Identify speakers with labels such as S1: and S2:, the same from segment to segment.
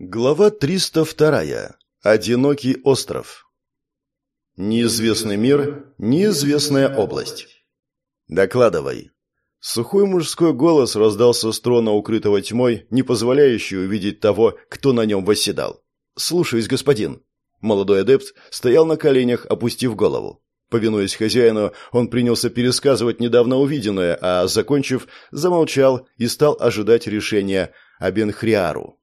S1: Глава 302. Одинокий остров. Неизвестный мир, неизвестная область. Докладывай. Сухой мужской голос раздался с трона, укрытого тьмой, не позволяющий увидеть того, кто на нем восседал. «Слушаюсь, господин». Молодой адепт стоял на коленях, опустив голову. Повинуясь хозяину, он принялся пересказывать недавно увиденное, а, закончив, замолчал и стал ожидать решения Абенхриару.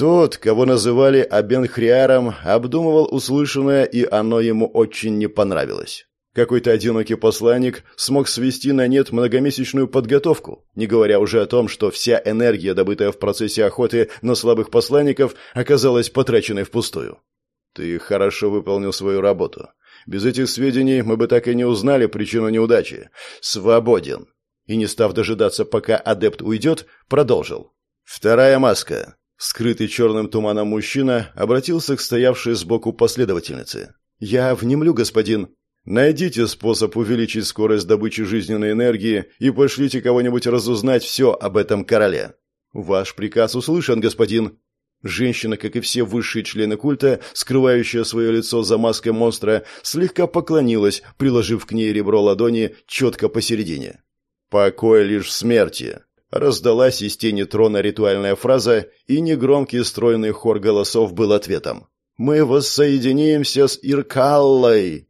S1: Тот, кого называли Абенхриаром, обдумывал услышанное, и оно ему очень не понравилось. Какой-то одинокий посланник смог свести на нет многомесячную подготовку, не говоря уже о том, что вся энергия, добытая в процессе охоты на слабых посланников, оказалась потраченной впустую. Ты хорошо выполнил свою работу. Без этих сведений мы бы так и не узнали причину неудачи. Свободен. И не став дожидаться, пока адепт уйдет, продолжил. Вторая маска. Скрытый черным туманом мужчина обратился к стоявшей сбоку последовательнице. «Я внемлю, господин». «Найдите способ увеличить скорость добычи жизненной энергии и пошлите кого-нибудь разузнать все об этом короле». «Ваш приказ услышан, господин». Женщина, как и все высшие члены культа, скрывающая свое лицо за маской монстра, слегка поклонилась, приложив к ней ребро ладони четко посередине. «Покой лишь в смерти», Раздалась из тени трона ритуальная фраза, и негромкий стройный хор голосов был ответом. «Мы воссоединимся с Иркаллой!»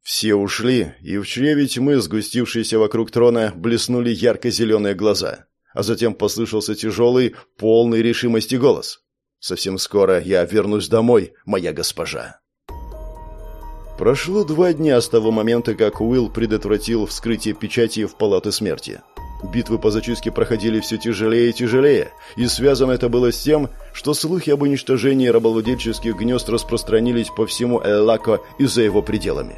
S1: Все ушли, и в чреве тьмы, сгустившейся вокруг трона, блеснули ярко-зеленые глаза. А затем послышался тяжелый, полный решимости голос. «Совсем скоро я вернусь домой, моя госпожа». Прошло два дня с того момента, как Уилл предотвратил вскрытие печати в палаты смерти. Битвы по зачистке проходили все тяжелее и тяжелее, и связано это было с тем, что слухи об уничтожении рабовладельческих гнезд распространились по всему Эллако и за его пределами.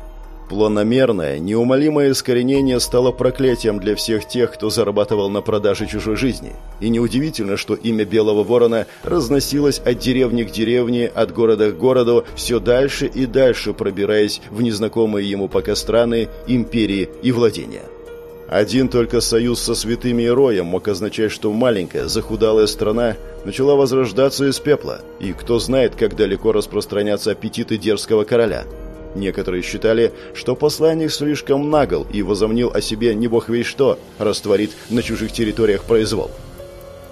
S1: Планомерное, неумолимое искоренение стало проклятием для всех тех, кто зарабатывал на продаже чужой жизни. И неудивительно, что имя Белого Ворона разносилось от деревни к деревне, от города к городу, все дальше и дальше пробираясь в незнакомые ему пока страны, империи и владения. Один только союз со святыми и роем мог означать, что маленькая, захудалая страна начала возрождаться из пепла, и кто знает, как далеко распространятся аппетиты дерзкого короля. Некоторые считали, что посланник слишком нагл и возомнил о себе не бог весь что, растворит на чужих территориях произвол.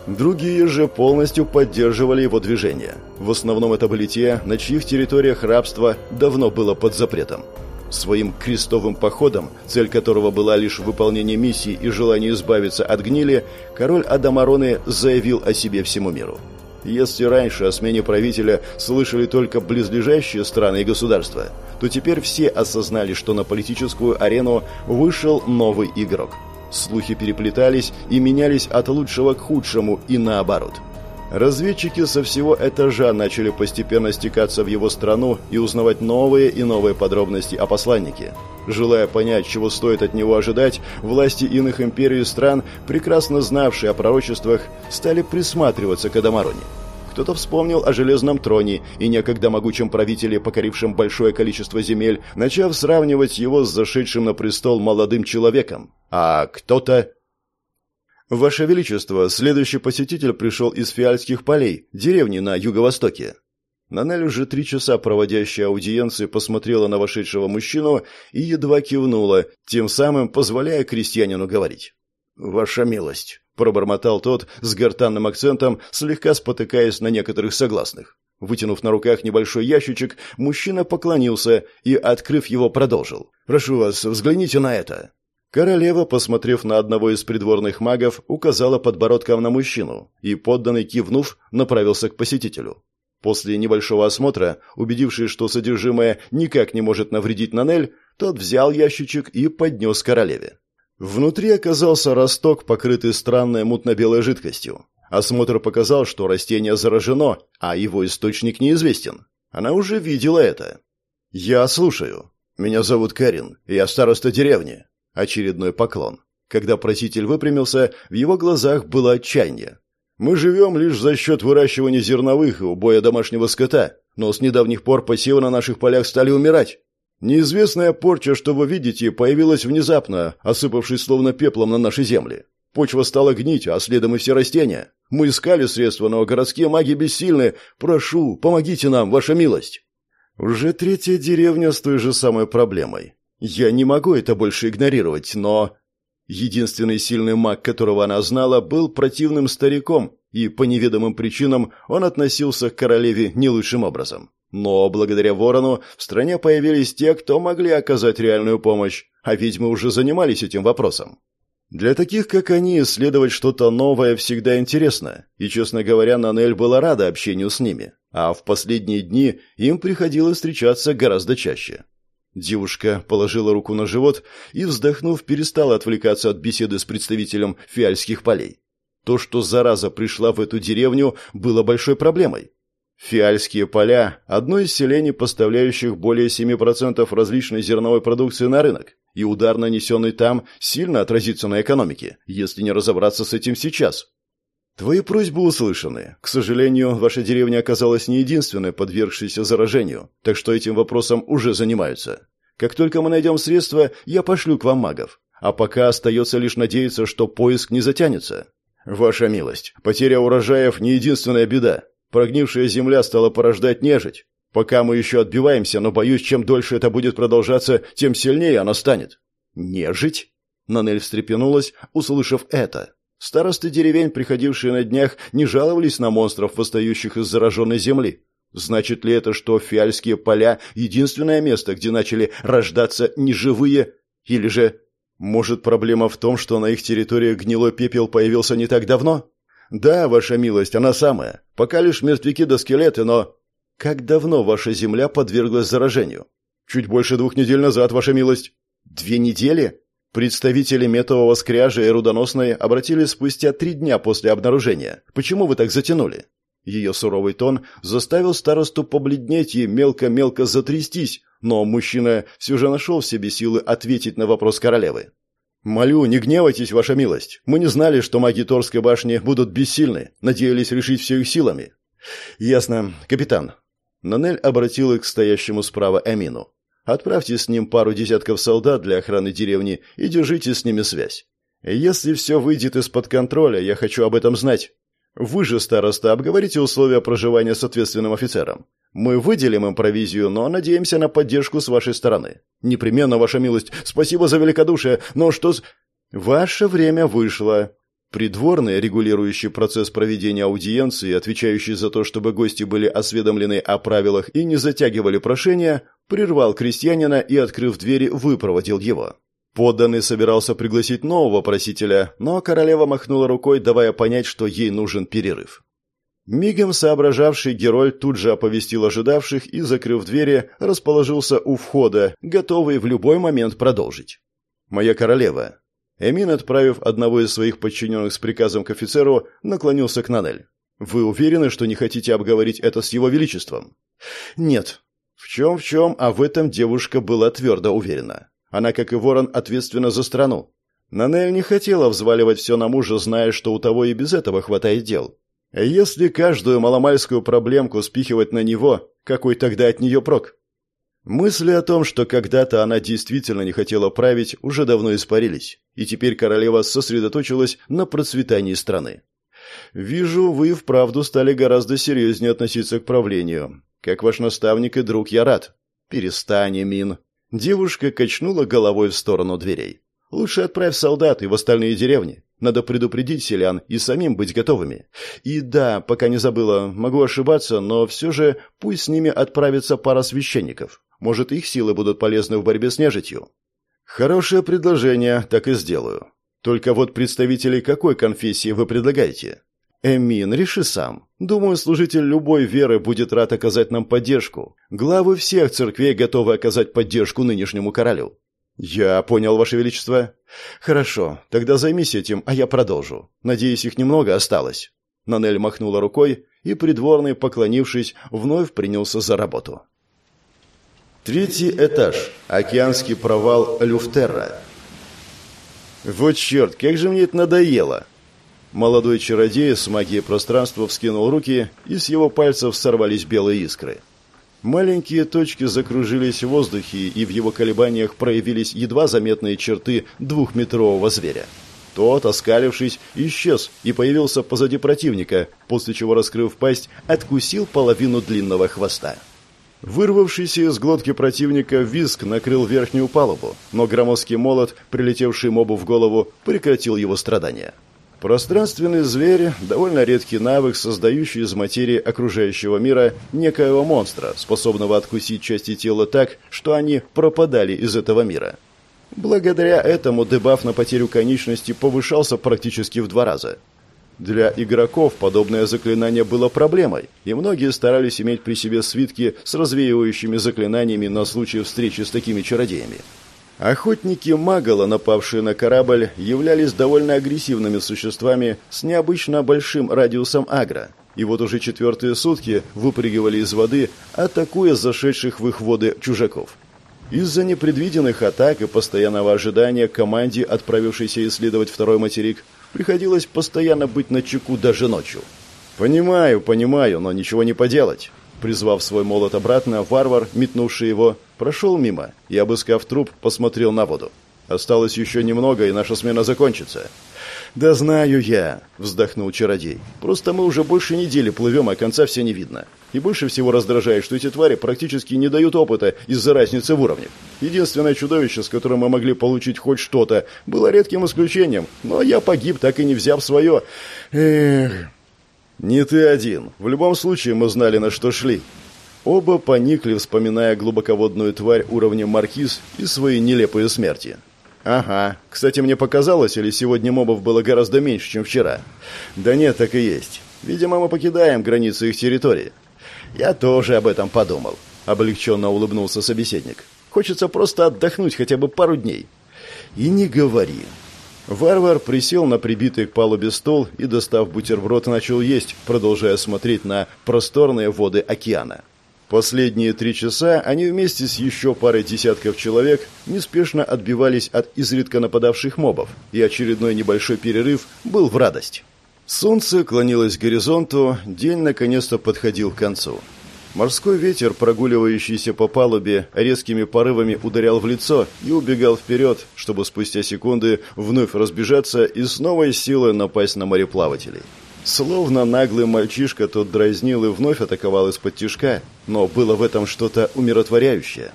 S1: Другие же полностью поддерживали его движение. В основном это были те, на чьих территориях рабство давно было под запретом. Своим крестовым походом, цель которого была лишь выполнение миссии и желание избавиться от гнили, король Адамароны заявил о себе всему миру. Если раньше о смене правителя слышали только близлежащие страны и государства, то теперь все осознали, что на политическую арену вышел новый игрок. Слухи переплетались и менялись от лучшего к худшему и наоборот – Разведчики со всего этажа начали постепенно стекаться в его страну и узнавать новые и новые подробности о посланнике. Желая понять, чего стоит от него ожидать, власти иных империй и стран, прекрасно знавшие о пророчествах, стали присматриваться к Адамароне. Кто-то вспомнил о Железном троне и некогда могучем правителе, покорившем большое количество земель, начав сравнивать его с зашедшим на престол молодым человеком. А кто-то «Ваше Величество, следующий посетитель пришел из Фиальских полей, деревни на юго-востоке». Нанель, уже три часа проводящая аудиенции, посмотрела на вошедшего мужчину и едва кивнула, тем самым позволяя крестьянину говорить. «Ваша милость», — пробормотал тот с гортанным акцентом, слегка спотыкаясь на некоторых согласных. Вытянув на руках небольшой ящичек, мужчина поклонился и, открыв его, продолжил. «Прошу вас, взгляните на это». Королева, посмотрев на одного из придворных магов, указала подбородком на мужчину и, подданный кивнув, направился к посетителю. После небольшого осмотра, убедившись, что содержимое никак не может навредить Нанель, тот взял ящичек и поднес королеве. Внутри оказался росток, покрытый странной мутно-белой жидкостью. Осмотр показал, что растение заражено, а его источник неизвестен. Она уже видела это. «Я слушаю. Меня зовут Карин, я староста деревни. Очередной поклон. Когда проситель выпрямился, в его глазах было отчаяние. «Мы живем лишь за счет выращивания зерновых и убоя домашнего скота, но с недавних пор посевы на наших полях стали умирать. Неизвестная порча, что вы видите, появилась внезапно, осыпавшись словно пеплом на наши земли. Почва стала гнить, а следом и все растения. Мы искали средства, но городские маги бессильны. Прошу, помогите нам, ваша милость!» Уже третья деревня с той же самой проблемой. Я не могу это больше игнорировать, но... Единственный сильный маг, которого она знала, был противным стариком, и по неведомым причинам он относился к королеве не лучшим образом. Но благодаря ворону в стране появились те, кто могли оказать реальную помощь, а ведьмы уже занимались этим вопросом. Для таких, как они, исследовать что-то новое всегда интересно, и, честно говоря, Нанель была рада общению с ними, а в последние дни им приходилось встречаться гораздо чаще. Девушка положила руку на живот и, вздохнув, перестала отвлекаться от беседы с представителем фиальских полей. То, что зараза пришла в эту деревню, было большой проблемой. Фиальские поля – одно из селений, поставляющих более 7% различной зерновой продукции на рынок, и удар, нанесенный там, сильно отразится на экономике, если не разобраться с этим сейчас. Твои просьбы услышаны. К сожалению, ваша деревня оказалась не единственной, подвергшейся заражению, так что этим вопросом уже занимаются. Как только мы найдем средства, я пошлю к вам магов. А пока остается лишь надеяться, что поиск не затянется. Ваша милость, потеря урожаев не единственная беда. Прогнившая земля стала порождать нежить. Пока мы еще отбиваемся, но боюсь, чем дольше это будет продолжаться, тем сильнее она станет. Нежить? Нанель встрепенулась, услышав это. Старосты деревень, приходившие на днях, не жаловались на монстров, восстающих из зараженной земли. Значит ли это, что фиальские поля — единственное место, где начали рождаться неживые? Или же, может, проблема в том, что на их территории гнилой пепел появился не так давно? Да, ваша милость, она самая. Пока лишь мертвяки да скелеты, но... Как давно ваша земля подверглась заражению? Чуть больше двух недель назад, ваша милость. Две недели? Представители метового скряжа и рудоносной обратились спустя три дня после обнаружения. Почему вы так затянули? Ее суровый тон заставил старосту побледнеть и мелко-мелко затрястись, но мужчина все же нашел в себе силы ответить на вопрос королевы. «Молю, не гневайтесь, ваша милость. Мы не знали, что маги Торской башни будут бессильны. Надеялись решить все их силами». «Ясно. Капитан». Нанель обратила к стоящему справа Эмину. Отправьте с ним пару десятков солдат для охраны деревни и держите с ними связь. Если все выйдет из-под контроля, я хочу об этом знать. Вы же, староста, обговорите условия проживания с ответственным офицером. Мы выделим им провизию, но надеемся на поддержку с вашей стороны. Непременно, ваша милость. Спасибо за великодушие. Но что с... Ваше время вышло. Придворный, регулирующий процесс проведения аудиенции, отвечающий за то, чтобы гости были осведомлены о правилах и не затягивали прошения, прервал крестьянина и, открыв двери, выпроводил его. Подданный собирался пригласить нового просителя, но королева махнула рукой, давая понять, что ей нужен перерыв. Мигом соображавший герой тут же оповестил ожидавших и, закрыв двери, расположился у входа, готовый в любой момент продолжить. «Моя королева, Эмин, отправив одного из своих подчиненных с приказом к офицеру, наклонился к Нанель. «Вы уверены, что не хотите обговорить это с его величеством?» «Нет». В чем-в чем, а в этом девушка была твердо уверена. Она, как и ворон, ответственна за страну. Нанель не хотела взваливать все на мужа, зная, что у того и без этого хватает дел. Если каждую маломальскую проблемку спихивать на него, какой тогда от нее прок? Мысли о том, что когда-то она действительно не хотела править, уже давно испарились, и теперь королева сосредоточилась на процветании страны. «Вижу, вы вправду стали гораздо серьезнее относиться к правлению. Как ваш наставник и друг я рад». «Перестань, Мин». Девушка качнула головой в сторону дверей. «Лучше отправь солдат и в остальные деревни. Надо предупредить селян и самим быть готовыми. И да, пока не забыла, могу ошибаться, но все же пусть с ними отправится пара священников. Может, их силы будут полезны в борьбе с нежитью. Хорошее предложение, так и сделаю. Только вот представителей какой конфессии вы предлагаете? Эмин, реши сам. Думаю, служитель любой веры будет рад оказать нам поддержку. Главы всех церквей готовы оказать поддержку нынешнему королю. Я понял, ваше величество. Хорошо, тогда займись этим, а я продолжу. Надеюсь, их немного осталось. Нанель махнула рукой, и придворный, поклонившись, вновь принялся за работу. Третий этаж. Океанский провал Люфтерра. Вот черт, как же мне это надоело. Молодой чародей с магией пространства вскинул руки, и с его пальцев сорвались белые искры. Маленькие точки закружились в воздухе, и в его колебаниях проявились едва заметные черты двухметрового зверя. Тот, оскалившись, исчез и появился позади противника, после чего, раскрыв пасть, откусил половину длинного хвоста. Вырвавшийся из глотки противника визг накрыл верхнюю палубу, но громоздкий молот, прилетевший мобу в голову, прекратил его страдания. Пространственный зверь – довольно редкий навык, создающий из материи окружающего мира некоего монстра, способного откусить части тела так, что они пропадали из этого мира. Благодаря этому дебаф на потерю конечности повышался практически в два раза. Для игроков подобное заклинание было проблемой, и многие старались иметь при себе свитки с развеивающими заклинаниями на случай встречи с такими чародеями. Охотники Магала, напавшие на корабль, являлись довольно агрессивными существами с необычно большим радиусом агро. И вот уже четвертые сутки выпрыгивали из воды, атакуя зашедших в их воды чужаков. Из-за непредвиденных атак и постоянного ожидания команде, отправившейся исследовать второй материк, приходилось постоянно быть на чеку даже ночью. «Понимаю, понимаю, но ничего не поделать». Призвав свой молот обратно, варвар, метнувший его, прошел мимо и, обыскав труп, посмотрел на воду. «Осталось еще немного, и наша смена закончится». «Да знаю я», — вздохнул чародей. «Просто мы уже больше недели плывем, а конца все не видно. И больше всего раздражает, что эти твари практически не дают опыта из-за разницы в уровне. Единственное чудовище, с которым мы могли получить хоть что-то, было редким исключением, но я погиб, так и не взяв свое. Эх...» «Не ты один. В любом случае мы знали, на что шли». Оба поникли, вспоминая глубоководную тварь уровня маркиз и свои нелепые смерти. «Ага. Кстати, мне показалось, или сегодня мобов было гораздо меньше, чем вчера?» «Да нет, так и есть. Видимо, мы покидаем границы их территории». «Я тоже об этом подумал», — облегченно улыбнулся собеседник. «Хочется просто отдохнуть хотя бы пару дней». «И не говори. Варвар присел на прибитый к палубе стол и, достав бутерброд, начал есть, продолжая смотреть на просторные воды океана. Последние три часа они вместе с еще парой десятков человек неспешно отбивались от изредка нападавших мобов, и очередной небольшой перерыв был в радость. Солнце клонилось к горизонту, день наконец-то подходил к концу. Морской ветер, прогуливающийся по палубе, резкими порывами ударял в лицо и убегал вперед, чтобы спустя секунды вновь разбежаться и с новой силой напасть на мореплавателей. Словно наглый мальчишка тот дразнил и вновь атаковал из-под тишка, но было в этом что-то умиротворяющее.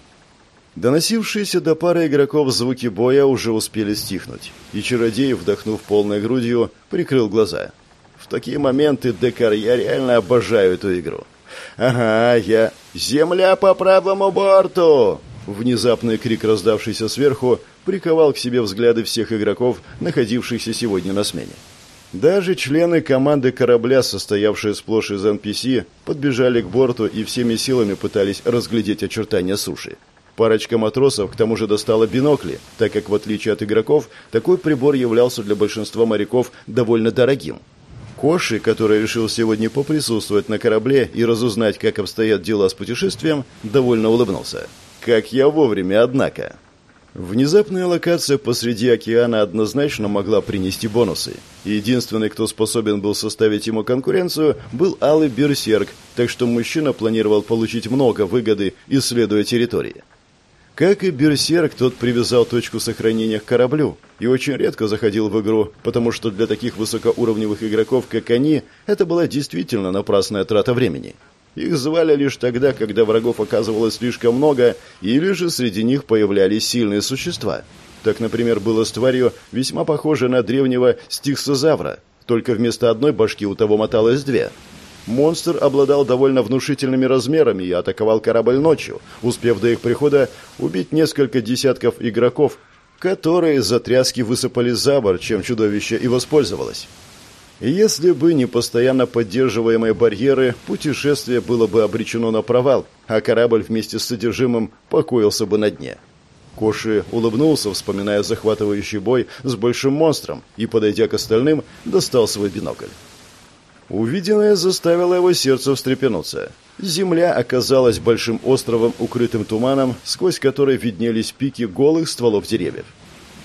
S1: Доносившиеся до пары игроков звуки боя уже успели стихнуть, и чародей, вдохнув полной грудью, прикрыл глаза. В такие моменты, Декар, я реально обожаю эту игру. «Ага, я... Земля по правому борту!» Внезапный крик, раздавшийся сверху, приковал к себе взгляды всех игроков, находившихся сегодня на смене. Даже члены команды корабля, состоявшие сплошь из NPC, подбежали к борту и всеми силами пытались разглядеть очертания суши. Парочка матросов к тому же достала бинокли, так как, в отличие от игроков, такой прибор являлся для большинства моряков довольно дорогим. Коши, который решил сегодня поприсутствовать на корабле и разузнать, как обстоят дела с путешествием, довольно улыбнулся. Как я вовремя, однако. Внезапная локация посреди океана однозначно могла принести бонусы. Единственный, кто способен был составить ему конкуренцию, был Алый Берсерк, так что мужчина планировал получить много выгоды, исследуя территории. Как и Берсерк, тот привязал точку сохранения к кораблю и очень редко заходил в игру, потому что для таких высокоуровневых игроков, как они, это была действительно напрасная трата времени. Их звали лишь тогда, когда врагов оказывалось слишком много, или же среди них появлялись сильные существа. Так, например, было с тварью, весьма похожей на древнего стихсозавра, только вместо одной башки у того моталось две – Монстр обладал довольно внушительными размерами и атаковал корабль ночью, успев до их прихода убить несколько десятков игроков, которые за тряски высыпали за борт, чем чудовище и воспользовалось. Если бы не постоянно поддерживаемые барьеры, путешествие было бы обречено на провал, а корабль вместе с содержимым покоился бы на дне. Коши улыбнулся, вспоминая захватывающий бой с большим монстром, и, подойдя к остальным, достал свой бинокль. Увиденное заставило его сердце встрепенуться. Земля оказалась большим островом, укрытым туманом, сквозь который виднелись пики голых стволов деревьев.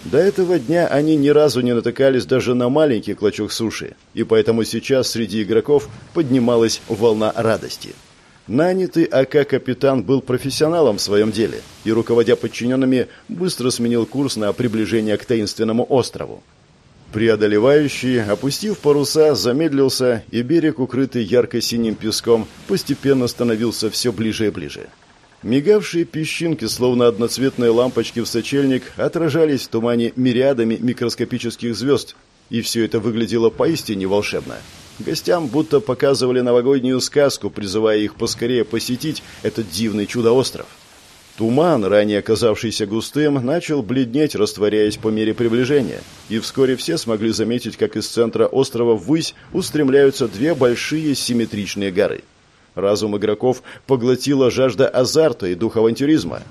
S1: До этого дня они ни разу не натыкались даже на маленький клочок суши, и поэтому сейчас среди игроков поднималась волна радости. Нанятый АК-капитан был профессионалом в своем деле и, руководя подчиненными, быстро сменил курс на приближение к таинственному острову. Преодолевающий, опустив паруса, замедлился, и берег, укрытый ярко-синим песком, постепенно становился все ближе и ближе. Мигавшие песчинки, словно одноцветные лампочки в сочельник, отражались в тумане мириадами микроскопических звезд, и все это выглядело поистине волшебно. Гостям будто показывали новогоднюю сказку, призывая их поскорее посетить этот дивный чудо-остров. Туман, ранее оказавшийся густым, начал бледнеть, растворяясь по мере приближения, и вскоре все смогли заметить, как из центра острова ввысь устремляются две большие симметричные горы. Разум игроков поглотила жажда азарта и дух авантюризма.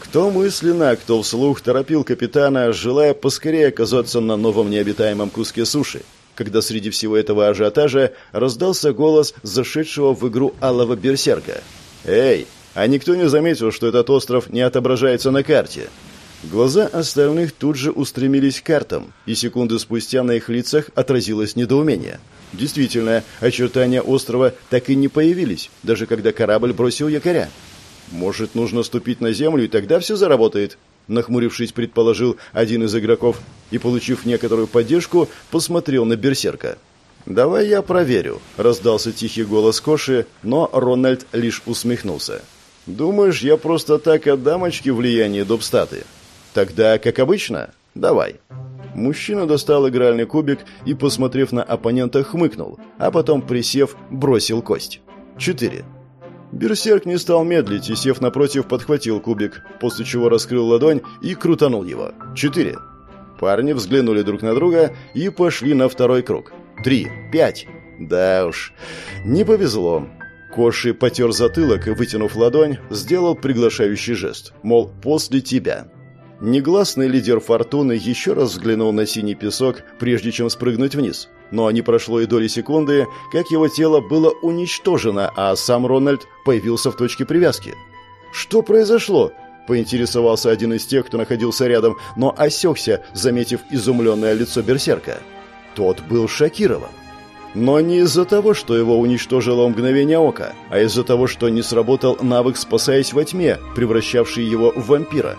S1: Кто мысленно, а кто вслух торопил капитана, желая поскорее оказаться на новом необитаемом куске суши, когда среди всего этого ажиотажа раздался голос зашедшего в игру алого берсерка. «Эй, а никто не заметил, что этот остров не отображается на карте. Глаза остальных тут же устремились к картам, и секунды спустя на их лицах отразилось недоумение. Действительно, очертания острова так и не появились, даже когда корабль бросил якоря. Может, нужно ступить на землю, и тогда все заработает? Нахмурившись, предположил один из игроков и, получив некоторую поддержку, посмотрел на берсерка. «Давай я проверю», — раздался тихий голос Коши, но Рональд лишь усмехнулся. Думаешь, я просто так отдам очки влияния Добстаты? Тогда, как обычно, давай. Мужчина достал игральный кубик и, посмотрев на оппонента, хмыкнул, а потом, присев, бросил кость. Четыре. Берсерк не стал медлить и, сев напротив, подхватил кубик, после чего раскрыл ладонь и крутанул его. Четыре. Парни взглянули друг на друга и пошли на второй круг. Три. Пять. Да уж, не повезло. Коши потер затылок и, вытянув ладонь, сделал приглашающий жест, мол, после тебя. Негласный лидер Фортуны еще раз взглянул на синий песок, прежде чем спрыгнуть вниз. Но не прошло и доли секунды, как его тело было уничтожено, а сам Рональд появился в точке привязки. «Что произошло?» – поинтересовался один из тех, кто находился рядом, но осекся, заметив изумленное лицо берсерка. Тот был шокирован. Но не из-за того, что его уничтожило мгновение ока, а из-за того, что не сработал навык «спасаясь во тьме», превращавший его в вампира.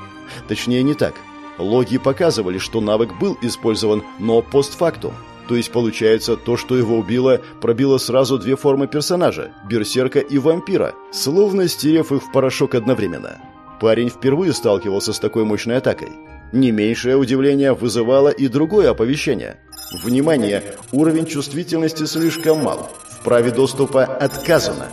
S1: Точнее, не так. Логи показывали, что навык был использован, но постфактум. То есть, получается, то, что его убило, пробило сразу две формы персонажа – берсерка и вампира, словно стерев их в порошок одновременно. Парень впервые сталкивался с такой мощной атакой. Не меньшее удивление вызывало и другое оповещение. Внимание! Уровень чувствительности слишком мал. В праве доступа отказано.